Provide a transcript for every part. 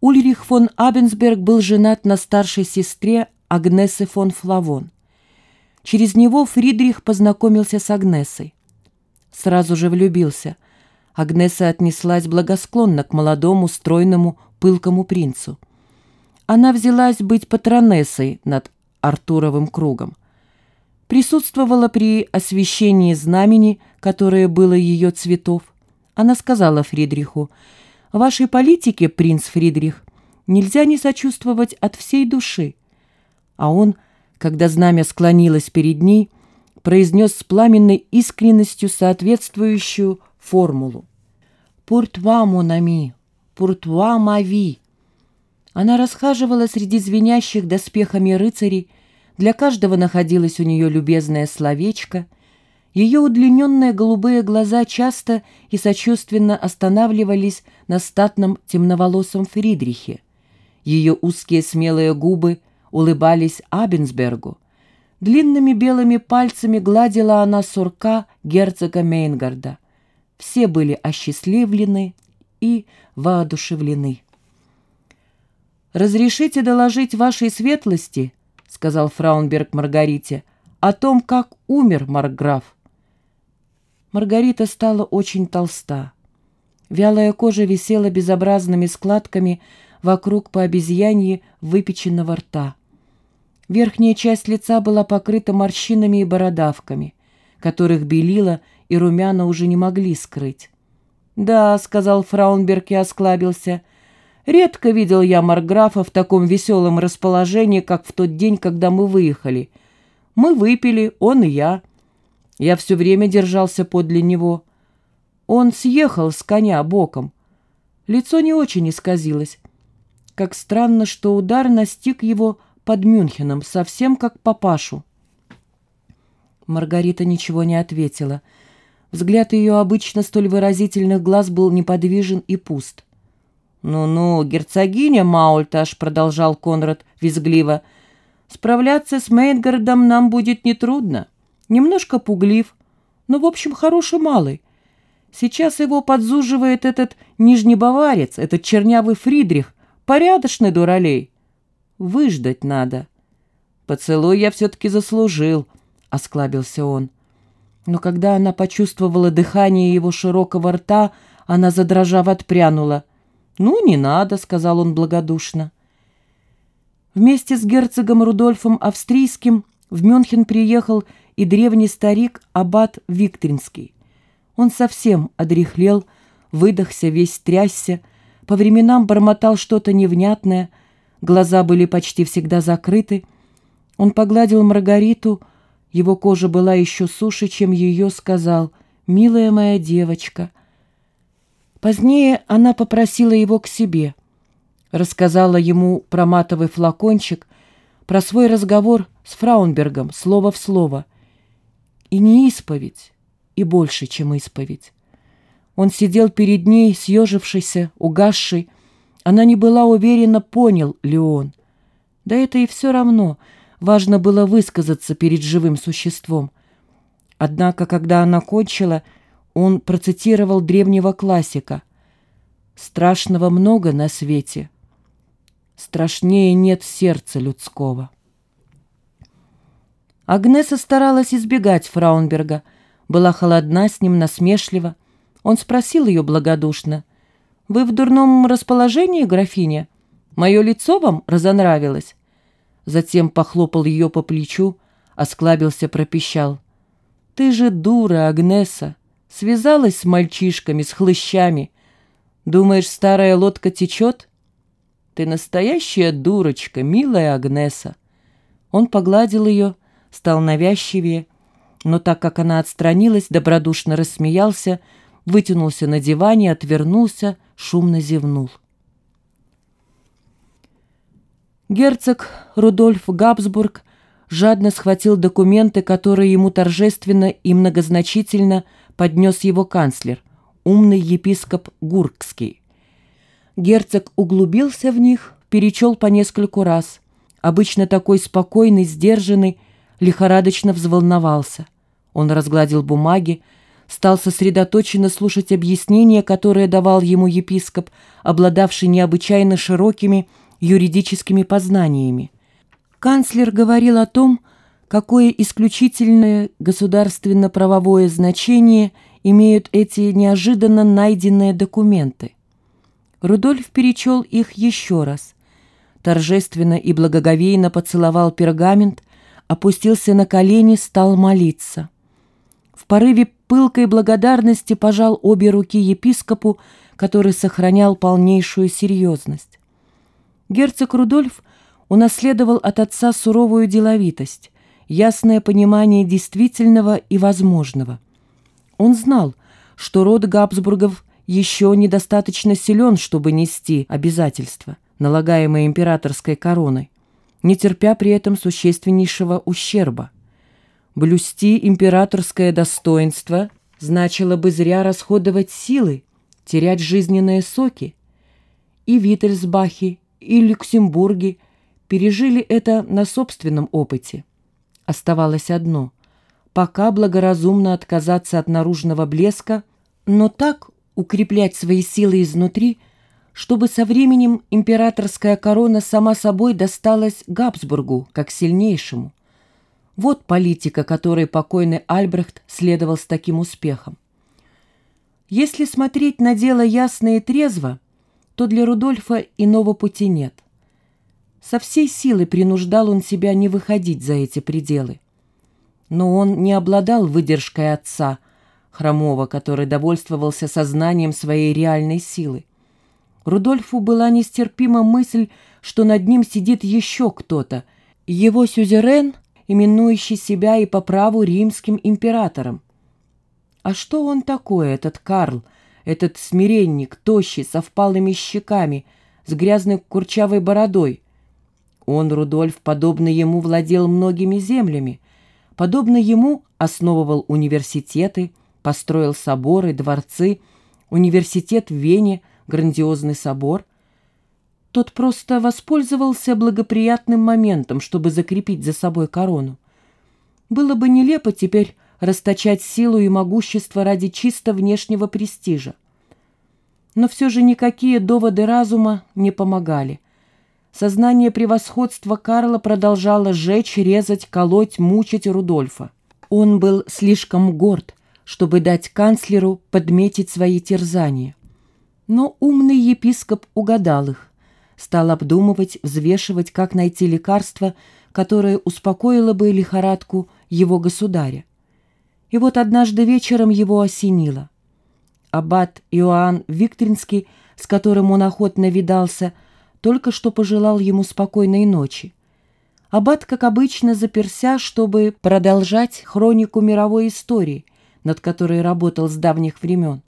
Ульрих фон Абенсберг был женат на старшей сестре Агнесе фон Флавон. Через него Фридрих познакомился с Агнесой. Сразу же влюбился. Агнеса отнеслась благосклонно к молодому, стройному, пылкому принцу. Она взялась быть патронессой над Артуровым кругом. Присутствовала при освящении знамени, которое было ее цветов. Она сказала Фридриху, «Вашей политике, принц Фридрих, нельзя не сочувствовать от всей души». А он, когда знамя склонилось перед ней, произнес с пламенной искренностью соответствующую формулу. «Пуртва, монами, пуртва, мави». Она расхаживала среди звенящих доспехами рыцарей, для каждого находилось у нее любезное словечко. Ее удлиненные голубые глаза часто и сочувственно останавливались на статном темноволосом Фридрихе. Ее узкие смелые губы улыбались Абенсбергу. Длинными белыми пальцами гладила она сурка герцога Мейнгарда. Все были осчастливлены и воодушевлены. «Разрешите доложить вашей светлости», — сказал Фраунберг Маргарите, — «о том, как умер Маркграф». Маргарита стала очень толста. Вялая кожа висела безобразными складками вокруг по обезьянье выпеченного рта. Верхняя часть лица была покрыта морщинами и бородавками, которых белила и румяна уже не могли скрыть. «Да», — сказал Фраунберг и осклабился, — Редко видел я Марграфа в таком веселом расположении, как в тот день, когда мы выехали. Мы выпили, он и я. Я все время держался подле него. Он съехал с коня боком. Лицо не очень исказилось. Как странно, что удар настиг его под Мюнхеном, совсем как папашу. Маргарита ничего не ответила. Взгляд ее обычно столь выразительных глаз был неподвижен и пуст. «Ну-ну, герцогиня Маульташ», — продолжал Конрад визгливо, — «справляться с Мейнгардом нам будет нетрудно. Немножко пуглив, но, в общем, хороший малый. Сейчас его подзуживает этот нижний баварец, этот чернявый Фридрих, порядочный дуралей. Выждать надо». «Поцелуй я все-таки заслужил», — осклабился он. Но когда она почувствовала дыхание его широкого рта, она, задрожав, отпрянула — «Ну, не надо», — сказал он благодушно. Вместе с герцогом Рудольфом Австрийским в Мюнхен приехал и древний старик Аббат Викторинский. Он совсем одряхлел, выдохся, весь трясся, по временам бормотал что-то невнятное, глаза были почти всегда закрыты. Он погладил Маргариту, его кожа была еще суше, чем ее, сказал, «Милая моя девочка, Позднее она попросила его к себе, рассказала ему про матовый флакончик, про свой разговор с Фраунбергом, слово в слово. И не исповедь, и больше, чем исповедь. Он сидел перед ней, съежившийся, угасший. Она не была уверена, понял ли он. Да это и все равно. Важно было высказаться перед живым существом. Однако, когда она кончила, он процитировал древнего классика «Страшного много на свете, страшнее нет сердца людского». Агнеса старалась избегать Фраунберга, была холодна с ним, насмешлива. Он спросил ее благодушно, «Вы в дурном расположении, графиня? Мое лицо вам разонравилось?» Затем похлопал ее по плечу, осклабился, пропищал. «Ты же дура, Агнеса! Связалась с мальчишками, с хлыщами. Думаешь, старая лодка течет? Ты настоящая дурочка, милая Агнеса. Он погладил ее, стал навязчивее, но так как она отстранилась, добродушно рассмеялся, вытянулся на диване, отвернулся, шумно зевнул. Герцог Рудольф Габсбург жадно схватил документы, которые ему торжественно и многозначительно поднес его канцлер, умный епископ Гуркский. Герцог углубился в них, перечел по нескольку раз. Обычно такой спокойный, сдержанный, лихорадочно взволновался. Он разгладил бумаги, стал сосредоточенно слушать объяснения, которые давал ему епископ, обладавший необычайно широкими юридическими познаниями. Канцлер говорил о том, какое исключительное государственно-правовое значение имеют эти неожиданно найденные документы. Рудольф перечел их еще раз, торжественно и благоговейно поцеловал пергамент, опустился на колени, стал молиться. В порыве пылкой благодарности пожал обе руки епископу, который сохранял полнейшую серьезность. Герцог Рудольф унаследовал от отца суровую деловитость, ясное понимание действительного и возможного. Он знал, что род Габсбургов еще недостаточно силен, чтобы нести обязательства, налагаемые императорской короной, не терпя при этом существеннейшего ущерба. Блюсти императорское достоинство значило бы зря расходовать силы, терять жизненные соки. И Виттельсбахи, и Люксембурги пережили это на собственном опыте. Оставалось одно – пока благоразумно отказаться от наружного блеска, но так укреплять свои силы изнутри, чтобы со временем императорская корона сама собой досталась Габсбургу как сильнейшему. Вот политика, которой покойный Альбрехт следовал с таким успехом. Если смотреть на дело ясно и трезво, то для Рудольфа иного пути нет. Со всей силы принуждал он себя не выходить за эти пределы. Но он не обладал выдержкой отца, хромого, который довольствовался сознанием своей реальной силы. Рудольфу была нестерпима мысль, что над ним сидит еще кто-то, его сюзерен — именующий себя и по праву римским императором. А что он такой, этот Карл, этот смиренник, тощий, со впалыми щеками, с грязной курчавой бородой? Он, Рудольф, подобно ему, владел многими землями, подобно ему основывал университеты, построил соборы, дворцы, университет в Вене, грандиозный собор — тот просто воспользовался благоприятным моментом, чтобы закрепить за собой корону. Было бы нелепо теперь расточать силу и могущество ради чисто внешнего престижа. Но все же никакие доводы разума не помогали. Сознание превосходства Карла продолжало жечь, резать, колоть, мучить Рудольфа. Он был слишком горд, чтобы дать канцлеру подметить свои терзания. Но умный епископ угадал их стал обдумывать, взвешивать, как найти лекарство, которое успокоило бы лихорадку его государя. И вот однажды вечером его осенило. Аббат Иоанн Викторинский, с которым он охотно видался, только что пожелал ему спокойной ночи. Аббат, как обычно, заперся, чтобы продолжать хронику мировой истории, над которой работал с давних времен.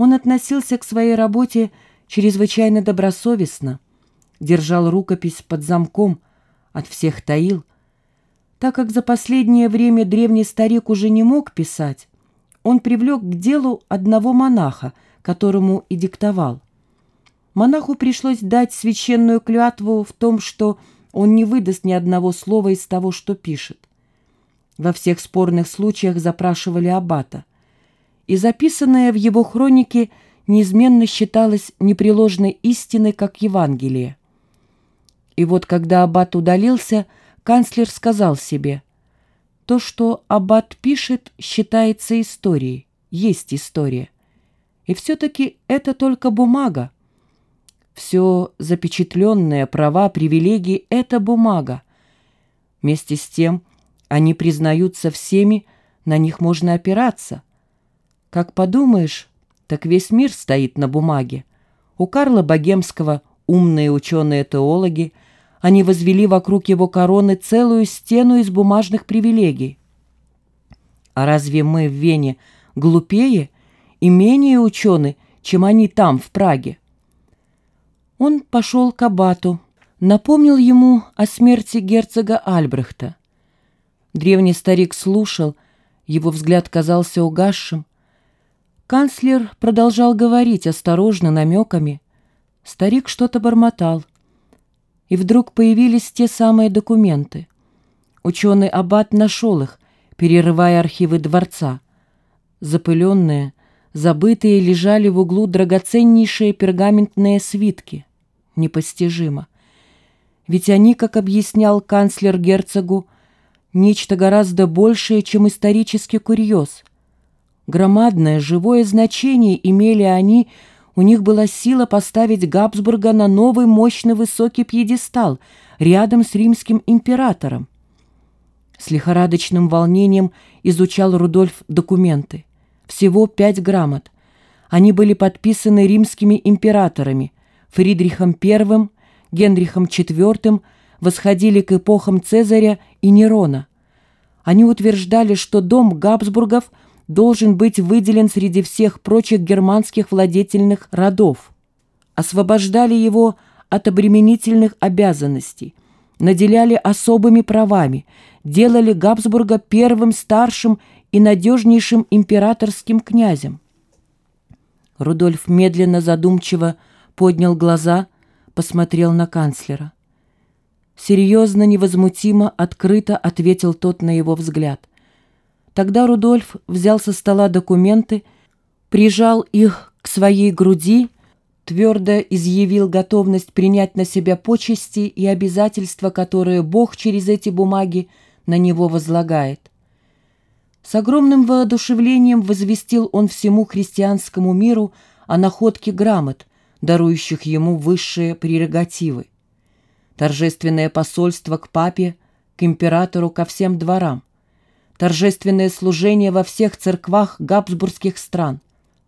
Он относился к своей работе чрезвычайно добросовестно, держал рукопись под замком, от всех таил. Так как за последнее время древний старик уже не мог писать, он привлек к делу одного монаха, которому и диктовал. Монаху пришлось дать священную клятву в том, что он не выдаст ни одного слова из того, что пишет. Во всех спорных случаях запрашивали аббата. И записанное в его хронике – неизменно считалось непреложной истиной, как Евангелие. И вот когда аббат удалился, канцлер сказал себе, «То, что аббат пишет, считается историей, есть история. И все-таки это только бумага. Все запечатленное, права, привилегии — это бумага. Вместе с тем они признаются всеми, на них можно опираться. Как подумаешь, так весь мир стоит на бумаге. У Карла Богемского умные ученые-теологи, они возвели вокруг его короны целую стену из бумажных привилегий. А разве мы в Вене глупее и менее учены, чем они там, в Праге? Он пошел к абату, напомнил ему о смерти герцога Альбрехта. Древний старик слушал, его взгляд казался угасшим, Канцлер продолжал говорить осторожно, намеками. Старик что-то бормотал. И вдруг появились те самые документы. Ученый Аббат нашел их, перерывая архивы дворца. Запыленные, забытые лежали в углу драгоценнейшие пергаментные свитки. Непостижимо. Ведь они, как объяснял канцлер герцогу, нечто гораздо большее, чем исторический курьез. Громадное живое значение имели они, у них была сила поставить Габсбурга на новый мощный высокий пьедестал рядом с римским императором. С лихорадочным волнением изучал Рудольф документы. Всего пять грамот. Они были подписаны римскими императорами Фридрихом I, Генрихом IV, восходили к эпохам Цезаря и Нерона. Они утверждали, что дом Габсбургов должен быть выделен среди всех прочих германских владетельных родов. Освобождали его от обременительных обязанностей, наделяли особыми правами, делали Габсбурга первым старшим и надежнейшим императорским князем. Рудольф медленно, задумчиво поднял глаза, посмотрел на канцлера. Серьезно, невозмутимо, открыто ответил тот на его взгляд. Тогда Рудольф взял со стола документы, прижал их к своей груди, твердо изъявил готовность принять на себя почести и обязательства, которые Бог через эти бумаги на него возлагает. С огромным воодушевлением возвестил он всему христианскому миру о находке грамот, дарующих ему высшие прерогативы. Торжественное посольство к папе, к императору, ко всем дворам. Торжественное служение во всех церквах габсбургских стран –